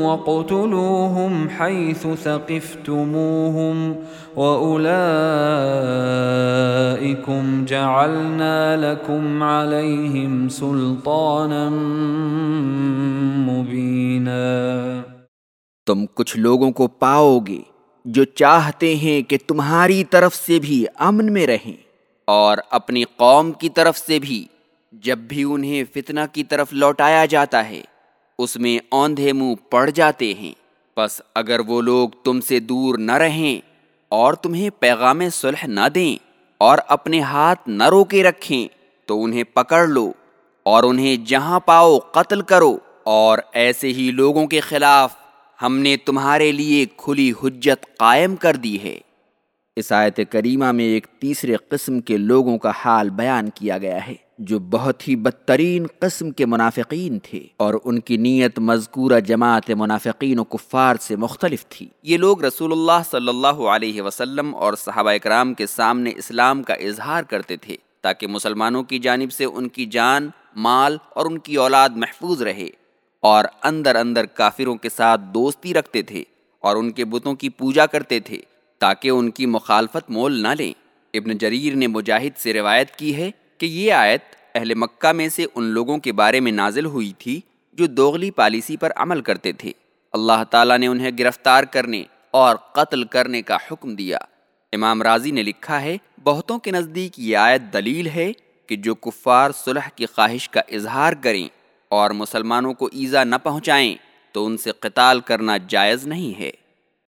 وقتلوهم حيث ثقفتموهم وأولئكم جعلنا لكم عليهم سلطانا مبينا تم کچھ لوگوں کو پاؤ گے جو چاہتے ہیں کہ تمہاری طرف سے بھی امن میں رہیں اور اپنی قوم کی طرف سے بھی جب بھی انہیں فتنہ کی طرف لوٹایا جاتا ہے۔ اس میں اوندھے منہ پڑ جاتے ہیں۔ بس اگر وہ لوگ تم سے دور نہ رہیں اور تمہیں پیغام صلح نہ دیں اور اپنے ہاتھ نہ روکے رکھیں، تو انہیں پکڑ لو اور انہیں جہاں پاؤ قتل کرو۔ اور ایسے ہی لوگوں کے خلاف ہم نے تمہارے لیے کھلی حجت قائم کر دی ہے۔ اس آیت کریمہ میں ایک تیسرے قسم کے لوگوں کا حال بیان کیا گیا ہے، جو بہت ہی بدترین قسم کے منافقین تھے اور ان کی نیت مذکورہ جماعت منافقین و کفار سے مختلف تھی۔ یہ لوگ رسول اللہ صلی اللہ علیہ وسلم اور صحابہ اکرام کے سامنے اسلام کا اظہار کرتے تھے، تاکہ مسلمانوں کی جانب سے ان کی جان، مال اور ان کی اولاد محفوظ رہے اور اندر اندر کافروں کے ساتھ دوستی رکھتے تھے اور ان کے بتوں کی پوجا کرتے تھے۔ تاکہ ان کی مخالفت مول نہ لیں۔ ابن جریر نے مجاہد سے روایت کی ہے کہ یہ آیت اہل مکہ میں سے ان لوگوں کے بارے میں نازل ہوئی تھی جو دوغلی پالیسی پر عمل کرتے تھے۔ اللہ تعالیٰ نے انہیں گرفتار کرنے اور قتل کرنے کا حکم دیا۔ امام راضی نے لکھا ہے، بہتوں کے نزدیک یہ آیت دلیل ہے کہ جو کفار صلح کی خواہش کا اظہار کریں اور مسلمانوں کو ایزا نہ پہنچائیں تو ان سے قتال کرنا جائز نہیں ہے۔